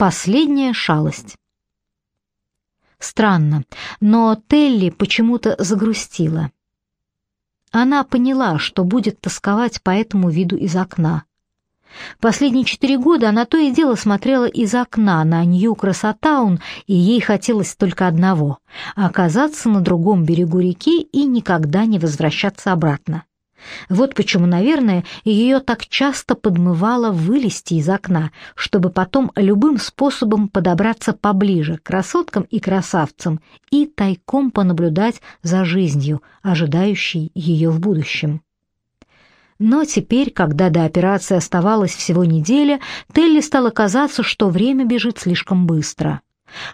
Последняя шалость. Странно, но Телли почему-то загрустила. Она поняла, что будет тосковать по этому виду из окна. Последние четыре года она то и дело смотрела из окна на Нью-Красотаун, и ей хотелось только одного — оказаться на другом берегу реки и никогда не возвращаться обратно. Вот почему, наверное, ее так часто подмывало вылезти из окна, чтобы потом любым способом подобраться поближе к красоткам и красавцам и тайком понаблюдать за жизнью, ожидающей ее в будущем. Но теперь, когда до операции оставалось всего неделя, Телли стало казаться, что время бежит слишком быстро.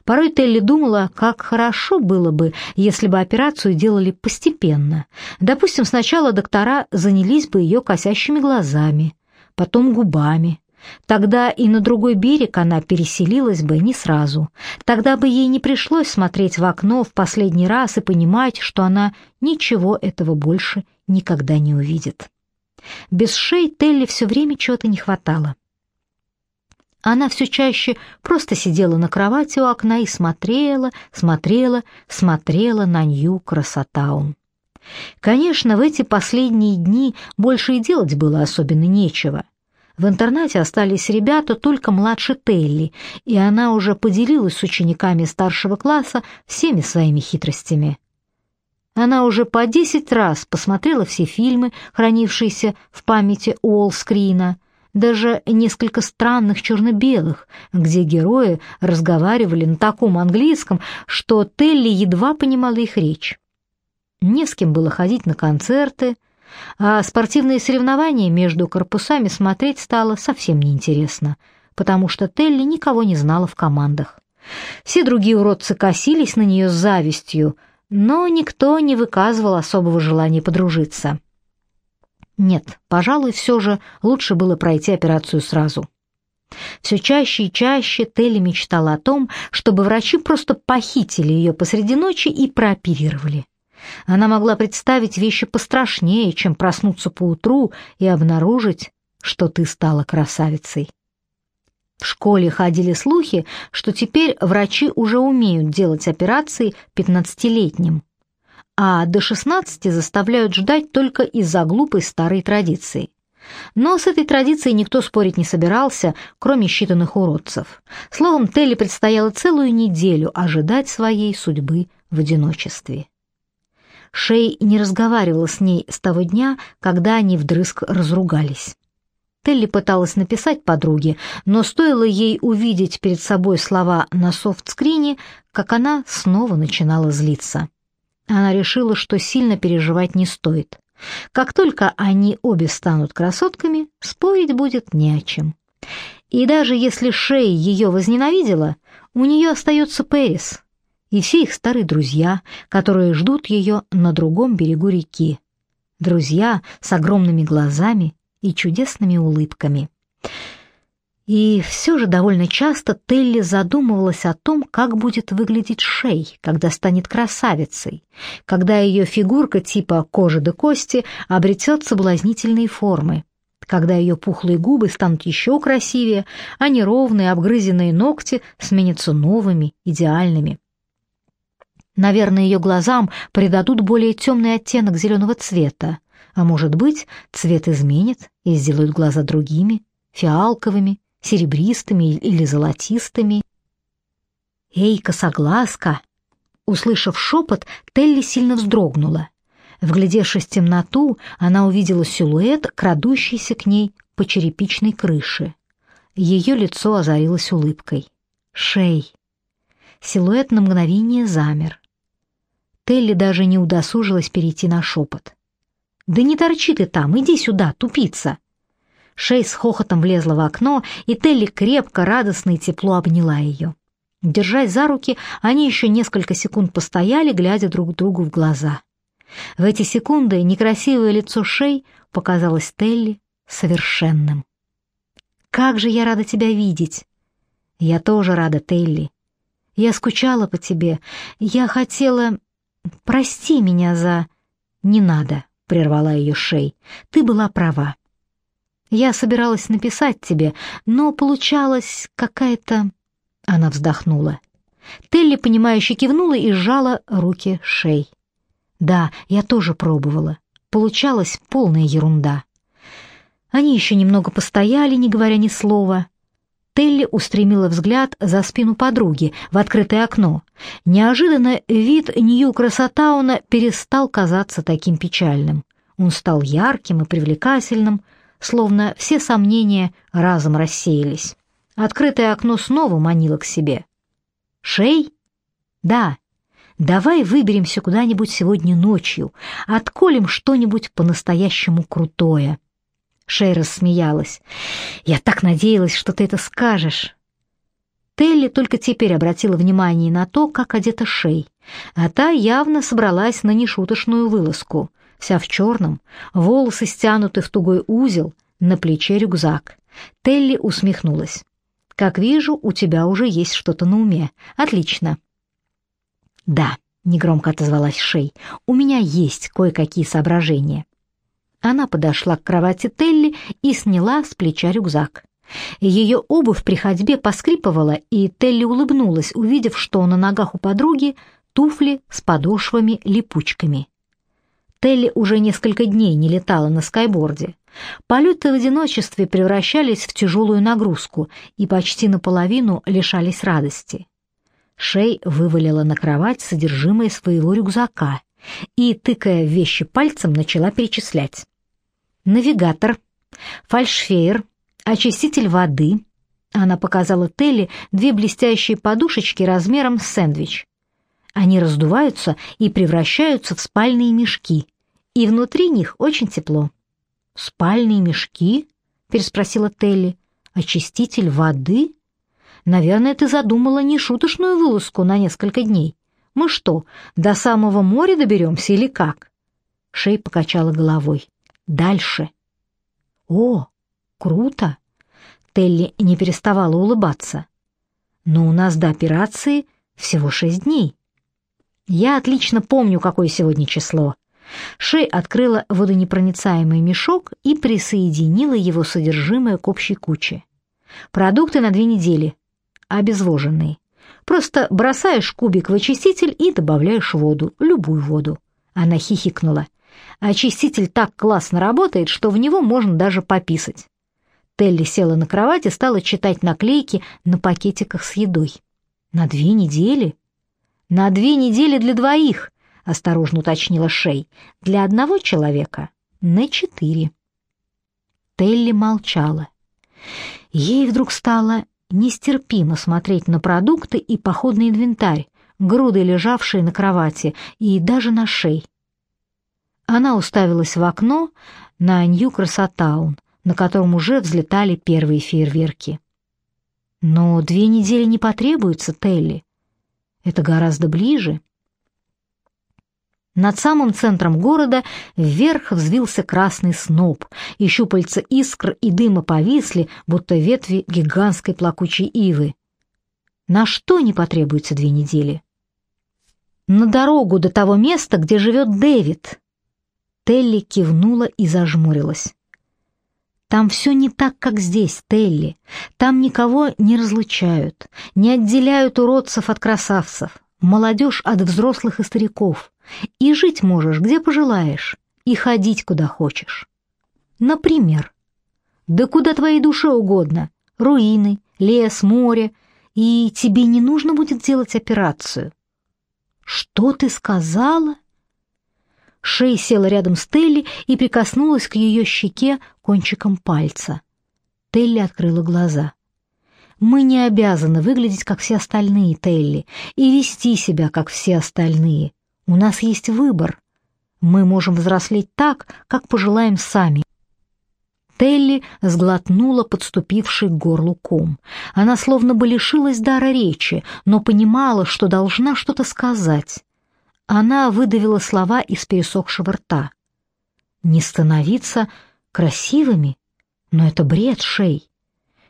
Порой Телли думала, как хорошо было бы, если бы операцию делали постепенно. Допустим, сначала доктора занялись бы ее косящими глазами, потом губами. Тогда и на другой берег она переселилась бы не сразу. Тогда бы ей не пришлось смотреть в окно в последний раз и понимать, что она ничего этого больше никогда не увидит. Без шеи Телли все время чего-то не хватало. Она все чаще просто сидела на кровати у окна и смотрела, смотрела, смотрела на Нью-Красотаун. Конечно, в эти последние дни больше и делать было особенно нечего. В интернате остались ребята только младше Телли, и она уже поделилась с учениками старшего класса всеми своими хитростями. Она уже по десять раз посмотрела все фильмы, хранившиеся в памяти Уолл-скрина, даже несколько странных черно-белых, где герои разговаривали на таком английском, что Телли едва понимала их речь. Не с кем было ходить на концерты, а спортивные соревнования между корпусами смотреть стало совсем неинтересно, потому что Телли никого не знала в командах. Все другие уродцы косились на нее с завистью, но никто не выказывал особого желания подружиться. Нет, пожалуй, все же лучше было пройти операцию сразу. Все чаще и чаще Телли мечтала о том, чтобы врачи просто похитили ее посреди ночи и прооперировали. Она могла представить вещи пострашнее, чем проснуться поутру и обнаружить, что ты стала красавицей. В школе ходили слухи, что теперь врачи уже умеют делать операции пятнадцатилетним, а до шестнадцати заставляют ждать только из-за глупой старой традиции. Но с этой традицией никто спорить не собирался, кроме считанных уродцев. Словом, Телли предстояло целую неделю ожидать своей судьбы в одиночестве. Шей не разговаривала с ней с того дня, когда они вдрызг разругались. Телли пыталась написать подруге, но стоило ей увидеть перед собой слова на софтскрине, как она снова начинала злиться. Она решила, что сильно переживать не стоит. Как только они обе станут красотками, спорить будет не о чем. И даже если Шей ее возненавидела, у нее остается Пэрис и все их старые друзья, которые ждут ее на другом берегу реки. Друзья с огромными глазами и чудесными улыбками. И все же довольно часто Телли задумывалась о том, как будет выглядеть Шей, когда станет красавицей, когда ее фигурка типа кожи до кости обретет соблазнительные формы, когда ее пухлые губы станут еще красивее, а неровные обгрызенные ногти сменятся новыми, идеальными. Наверное, ее глазам придадут более темный оттенок зеленого цвета, а может быть, цвет изменит и сделает глаза другими, фиалковыми, серебристыми или золотистыми. «Эй, косоглазка!» Услышав шепот, Телли сильно вздрогнула. Вглядевшись в темноту, она увидела силуэт, крадущийся к ней по черепичной крыше. Ее лицо озарилось улыбкой. «Шей!» Силуэт на мгновение замер. Телли даже не удосужилась перейти на шепот. «Да не торчи ты там, иди сюда, тупица!» Шей с хохотом влезла в окно, и Телли крепко, радостно и тепло обняла ее. Держась за руки, они еще несколько секунд постояли, глядя друг другу в глаза. В эти секунды некрасивое лицо Шей показалось Телли совершенным. «Как же я рада тебя видеть!» «Я тоже рада, Телли. Я скучала по тебе. Я хотела... Прости меня за...» «Не надо», — прервала ее Шей. «Ты была права. Я собиралась написать тебе, но получалась какая-то Она вздохнула. Телли, понимающе кивнула и сжала руки шей. Да, я тоже пробовала. Получалась полная ерунда. Они еще немного постояли, не говоря ни слова. Телли устремила взгляд за спину подруги в открытое окно. Неожиданно вид Нью-Красотауна перестал казаться таким печальным. Он стал ярким и привлекательным, словно все сомнения разом рассеялись. Открытое окно снова манило к себе. «Шей?» «Да. Давай выберемся куда-нибудь сегодня ночью, отколем что-нибудь по-настоящему крутое». Шей рассмеялась. «Я так надеялась, что ты это скажешь». Телли только теперь обратила внимание на то, как одета Шей, а та явно собралась на нешуточную вылазку, вся в черном, волосы стянуты в тугой узел, на плече рюкзак. Телли усмехнулась. «Как вижу, у тебя уже есть что-то на уме. Отлично». «Да», — негромко отозвалась Шей, — «у меня есть кое-какие соображения». Она подошла к кровати Телли и сняла с плеча рюкзак. Ее обувь при ходьбе поскрипывала, и Телли улыбнулась, увидев, что на ногах у подруги туфли с подошвами-липучками. Телли уже несколько дней не летала на скайборде. Полеты в одиночестве превращались в тяжелую нагрузку и почти наполовину лишались радости. Шей вывалила на кровать содержимое своего рюкзака и, тыкая в вещи пальцем, начала перечислять. Навигатор, фальшфейер, очиститель воды. Она показала Телли две блестящие подушечки размером с сэндвич. Они раздуваются и превращаются в спальные мешки, и внутри них очень тепло. «Спальные мешки?» — переспросила Телли. «Очиститель воды?» «Наверное, ты задумала нешуточную вылазку на несколько дней. Мы что, до самого моря доберемся или как?» Шей покачала головой. «Дальше». «О, круто!» Телли не переставала улыбаться. «Но у нас до операции всего шесть дней». «Я отлично помню, какое сегодня число». Шей открыла водонепроницаемый мешок и присоединила его содержимое к общей куче. «Продукты на две недели. Обезвоженные. Просто бросаешь кубик в очиститель и добавляешь воду, любую воду. Она хихикнула. Очиститель так классно работает, что в него можно даже пописать. Телли села на кровать и стала читать наклейки на пакетиках с едой. На две недели? На две недели для двоих, осторожно уточнила Шей. Для одного человека на четыре. Телли молчала. Ей вдруг стало Нестерпимо смотреть на продукты и походный инвентарь, груды, лежавшие на кровати, и даже на шее. Она уставилась в окно на Нью-Красотаун, на котором уже взлетали первые фейерверки. Но две недели не потребуется, Телли. Это гораздо ближе. Над самым центром города вверх взвился красный сноп, и щупальца искр и дыма повисли, будто ветви гигантской плакучей ивы. На что не потребуется две недели? На дорогу до того места, где живет Дэвид. Телли кивнула и зажмурилась. Там все не так, как здесь, Телли. Там никого не разлучают, не отделяют уродцев от красавцев, молодежь от взрослых и стариков. И жить можешь, где пожелаешь, и ходить, куда хочешь. Например, да куда твоей душе угодно, руины, лес, море, и тебе не нужно будет делать операцию. Что ты сказала? Шей села рядом с Телли и прикоснулась к ее щеке кончиком пальца. Телли открыла глаза. Мы не обязаны выглядеть как все остальные, Телли, и вести себя как все остальные. У нас есть выбор. Мы можем взрослеть так, как пожелаем сами. Телли сглотнула подступивший к горлу ком. Она словно бы лишилась дара речи, но понимала, что должна что-то сказать. Она выдавила слова из пересохшего рта. «Не становиться красивыми? Но это бред, Шей.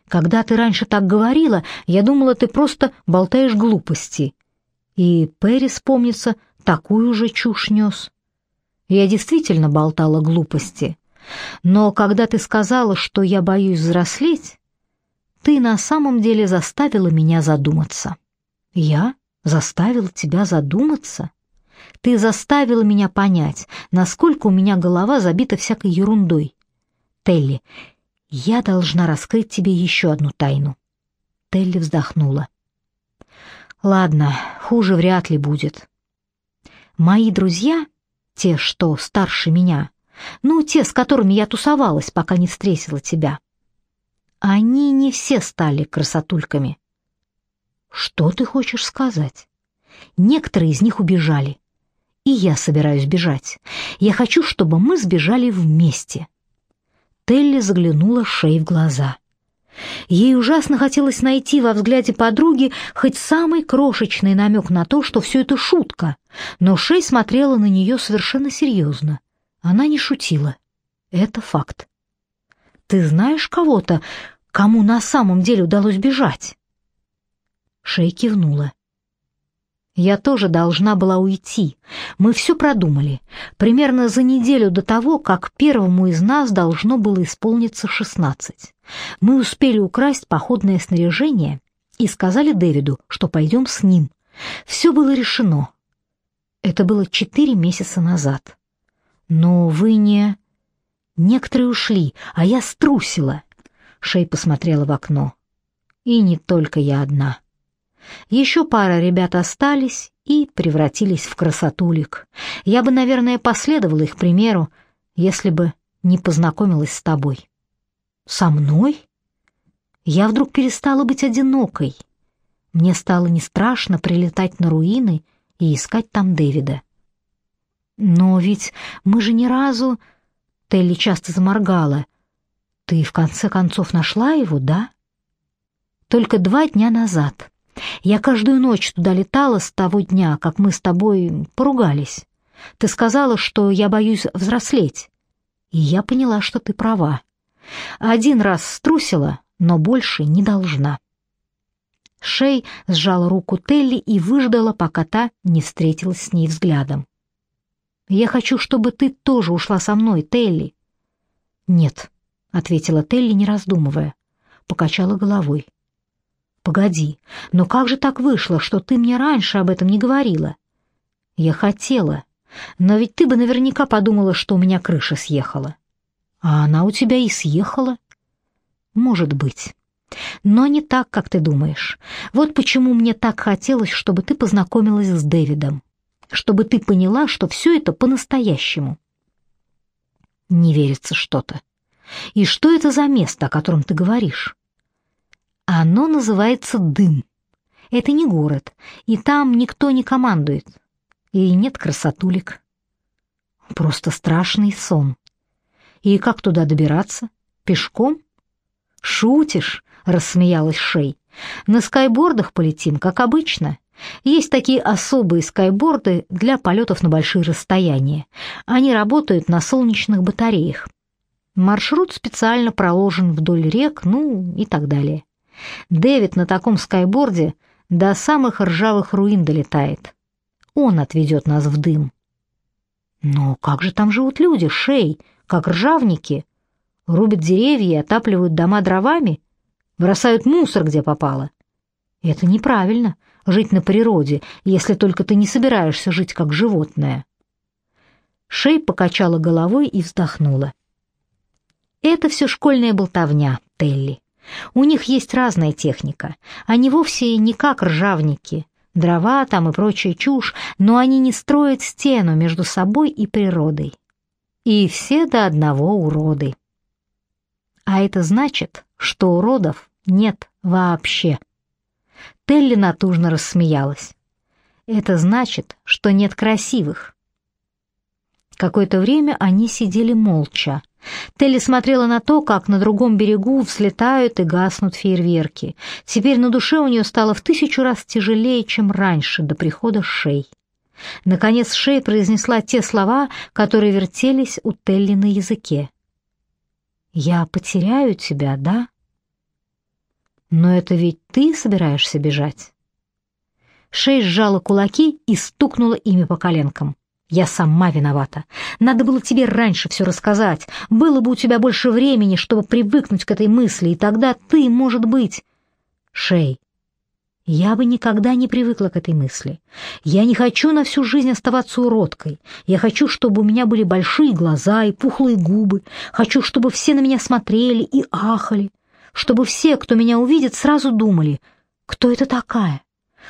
Когда ты раньше так говорила, я думала, ты просто болтаешь глупости». И Пэрис, помнится, такую же чушь нес. Я действительно болтала глупости. Но когда ты сказала, что я боюсь взрослеть, ты на самом деле заставила меня задуматься». «Я? Заставила тебя задуматься?» «Ты заставила меня понять, насколько у меня голова забита всякой ерундой. Телли, я должна раскрыть тебе еще одну тайну». Телли вздохнула. «Ладно, хуже вряд ли будет. Мои друзья, те, что старше меня, ну, те, с которыми я тусовалась, пока не встретила тебя, они не все стали красотульками. Что ты хочешь сказать? Некоторые из них убежали. И я собираюсь бежать. Я хочу, чтобы мы сбежали вместе. Телли заглянула Шей в глаза. Ей ужасно хотелось найти во взгляде подруги хоть самый крошечный намек на то, что все это шутка, но Шей смотрела на нее совершенно серьезно. Она не шутила. Это факт. «Ты знаешь кого-то, кому на самом деле удалось бежать?» Шей кивнула. Я тоже должна была уйти. Мы все продумали. Примерно за неделю до того, как первому из нас должно было исполниться шестнадцать. Мы успели украсть походное снаряжение и сказали Дэвиду, что пойдем с ним. Все было решено. Это было четыре месяца назад. Но вы не... Некоторые ушли, а я струсила. Шей посмотрела в окно. И не только я одна. Еще пара ребят остались и превратились в красотулик. Я бы, наверное, последовала их примеру, если бы не познакомилась с тобой. Со мной? Я вдруг перестала быть одинокой. Мне стало не страшно прилетать на руины и искать там Дэвида. Но ведь мы же ни разу... Телли часто заморгала. Ты в конце концов нашла его, да? Только два дня назад. Я каждую ночь туда летала с того дня, как мы с тобой поругались. Ты сказала, что я боюсь взрослеть. И я поняла, что ты права. Один раз струсила, но больше не должна. Шей сжала руку Телли и выждала, пока та не встретилась с ней взглядом. «Я хочу, чтобы ты тоже ушла со мной, Телли». «Нет», — ответила Телли, не раздумывая. Покачала головой. Погоди, но как же так вышло, что ты мне раньше об этом не говорила? Я хотела, но ведь ты бы наверняка подумала, что у меня крыша съехала. А она у тебя и съехала. Может быть. Но не так, как ты думаешь. Вот почему мне так хотелось, чтобы ты познакомилась с Дэвидом. Чтобы ты поняла, что все это по-настоящему. Не верится что-то. И что это за место, о котором ты говоришь? Оно называется Дым. Это не город, и там никто не командует. И нет красотулек. Просто страшный сон. И как туда добираться? Пешком? Шутишь? рассмеялась Шей. На скайбордах полетим, как обычно. Есть такие особые скайборды для полетов на большие расстояния. Они работают на солнечных батареях. Маршрут специально проложен вдоль рек, ну и так далее. Дэвид на таком скайборде до самых ржавых руин долетает. Он отведет нас в дым. Но как же там живут люди, шей, как ржавники? Рубят деревья и отапливают дома дровами? Бросают мусор, где попало? Это неправильно — жить на природе, если только ты не собираешься жить как животное. Шей покачала головой и вздохнула. Это все школьная болтовня, Телли. У них есть разная техника. Они вовсе не как ржавники, дрова там и прочая чушь, но они не строят стену между собой и природой. И все до одного уроды. А это значит, что уродов нет вообще. Телли натужно рассмеялась. Это значит, что нет красивых. Какое-то время они сидели молча, Телли смотрела на то, как на другом берегу взлетают и гаснут фейерверки. Теперь на душе у нее стало в тысячу раз тяжелее, чем раньше, до прихода Шей. Наконец Шей произнесла те слова, которые вертелись у Телли на языке. «Я потеряю тебя, да?» «Но это ведь ты собираешься бежать?» Шей сжала кулаки и стукнула ими по коленкам. Я сама виновата. Надо было тебе раньше все рассказать. Было бы у тебя больше времени, чтобы привыкнуть к этой мысли, и тогда ты, может быть... Шей, я бы никогда не привыкла к этой мысли. Я не хочу на всю жизнь оставаться уродкой. Я хочу, чтобы у меня были большие глаза и пухлые губы. Хочу, чтобы все на меня смотрели и ахали. Чтобы все, кто меня увидит, сразу думали, кто это такая.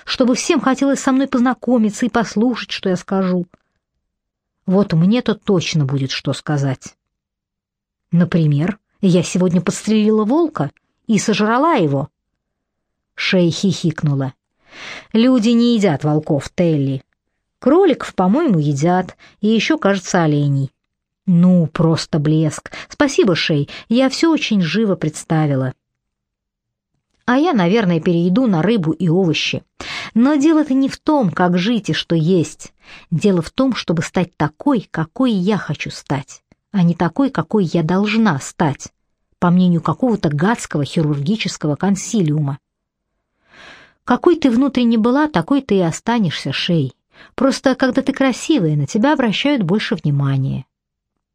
Чтобы всем хотелось со мной познакомиться и послушать, что я скажу. Вот мне-то точно будет что сказать. Например, я сегодня подстрелила волка и сожрала его. Шей хихикнула. Люди не едят волков, Телли. Кроликов, по-моему, едят, и еще, кажется, оленей. Ну, просто блеск. Спасибо, Шей, я все очень живо представила. А я, наверное, перейду на рыбу и овощи. Но дело-то не в том, как жить и что есть. Дело в том, чтобы стать такой, какой я хочу стать, а не такой, какой я должна стать, по мнению какого-то гадского хирургического консилиума. Какой ты внутренне была, такой ты и останешься, Шей. Просто когда ты красивая, на тебя обращают больше внимания.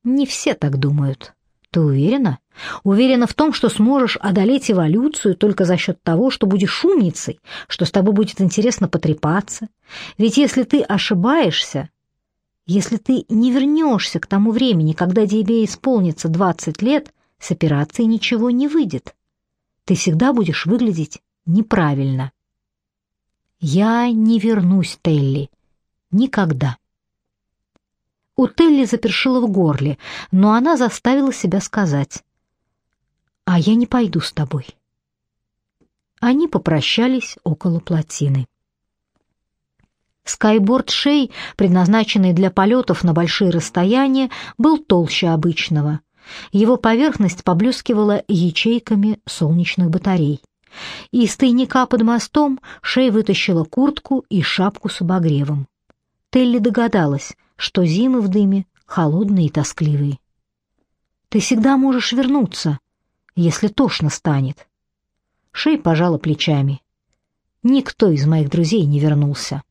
Не все так думают. Ты уверена? Уверена в том, что сможешь одолеть эволюцию только за счет того, что будешь умницей, что с тобой будет интересно потрепаться. Ведь если ты ошибаешься, если ты не вернешься к тому времени, когда тебе исполнится 20 лет, с операцией ничего не выйдет. Ты всегда будешь выглядеть неправильно. Я не вернусь, Телли. Никогда. У Телли запершило в горле, но она заставила себя сказать. «А я не пойду с тобой». Они попрощались около плотины. Скайборд Шей, предназначенный для полетов на большие расстояния, был толще обычного. Его поверхность поблескивала ячейками солнечных батарей. Из тайника под мостом Шей вытащила куртку и шапку с обогревом. Телли догадалась, что зимы в дыме холодные и тоскливые. Ты всегда можешь вернуться, если тошно станет. Шей пожала плечами. Никто из моих друзей не вернулся.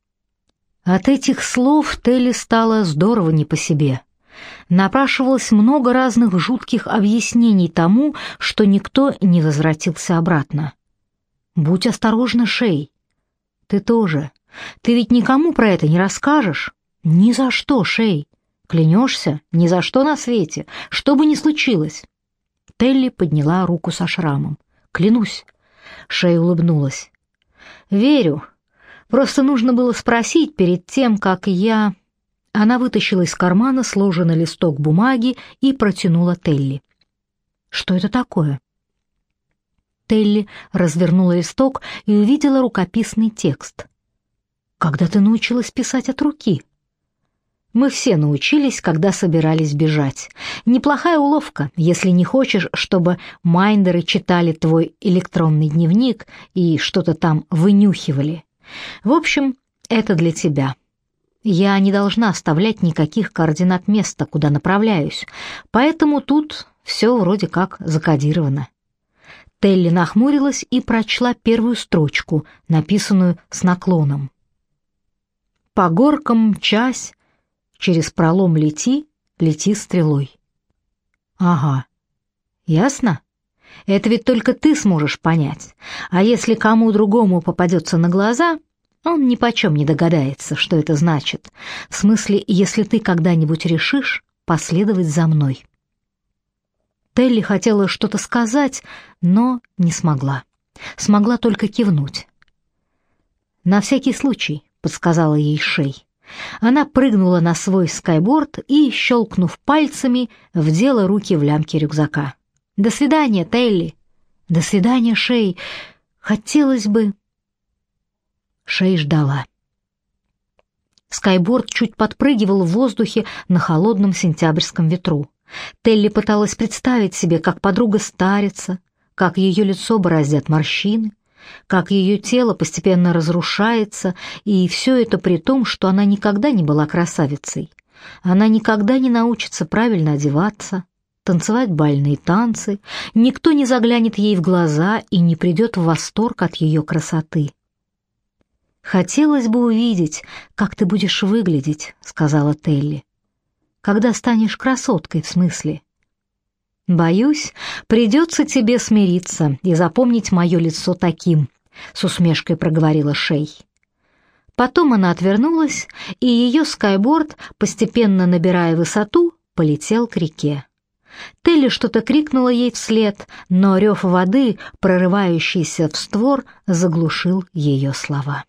От этих слов Телли стало здорово не по себе. Напрашивалось много разных жутких объяснений тому, что никто не возвратился обратно. Будь осторожна, Шей. Ты тоже. Ты ведь никому про это не расскажешь. Ни за что, Шей. Клянешься? Ни за что на свете. Что бы ни случилось. Телли подняла руку со шрамом. Клянусь. Шей улыбнулась. Верю. Просто нужно было спросить перед тем, как я... Она вытащила из кармана сложенный листок бумаги и протянула Телли. Что это такое? Телли развернула листок и увидела рукописный текст. Когда ты научилась писать от руки? Мы все научились, когда собирались бежать. Неплохая уловка, если не хочешь, чтобы майндеры читали твой электронный дневник и что-то там вынюхивали. В общем, это для тебя. Я не должна оставлять никаких координат места, куда направляюсь, поэтому тут все вроде как закодировано. Телли нахмурилась и прочла первую строчку, написанную с наклоном. «По горкам мчась, Через пролом лети, лети стрелой. Ага. Ясно? Это ведь только ты сможешь понять. А если кому другому попадется на глаза, он ни почем не догадается, что это значит. В смысле, если ты когда-нибудь решишь последовать за мной. Телли хотела что-то сказать, но не смогла. Смогла только кивнуть. «На всякий случай», — подсказала ей Шей. Она прыгнула на свой скайборд и, щелкнув пальцами, вдела руки в лямки рюкзака. «До свидания, Телли!» «До свидания, Шей! Хотелось бы...» Шей ждала. Скайборд чуть подпрыгивал в воздухе на холодном сентябрьском ветру. Телли пыталась представить себе, как подруга старится, как ее лицо бороздят морщины, как ее тело постепенно разрушается, и все это при том, что она никогда не была красавицей. Она никогда не научится правильно одеваться, танцевать бальные танцы, никто не заглянет ей в глаза и не придет в восторг от ее красоты. Хотелось бы увидеть, как ты будешь выглядеть, сказала Телли. Когда станешь красоткой, в смысле? Боюсь, придется тебе смириться и запомнить мое лицо таким, с усмешкой проговорила Шей. Потом она отвернулась, и ее скайборд, постепенно набирая высоту, полетел к реке. Телли что-то крикнула ей вслед, но рев воды, прорывающийся в створ, заглушил ее слова.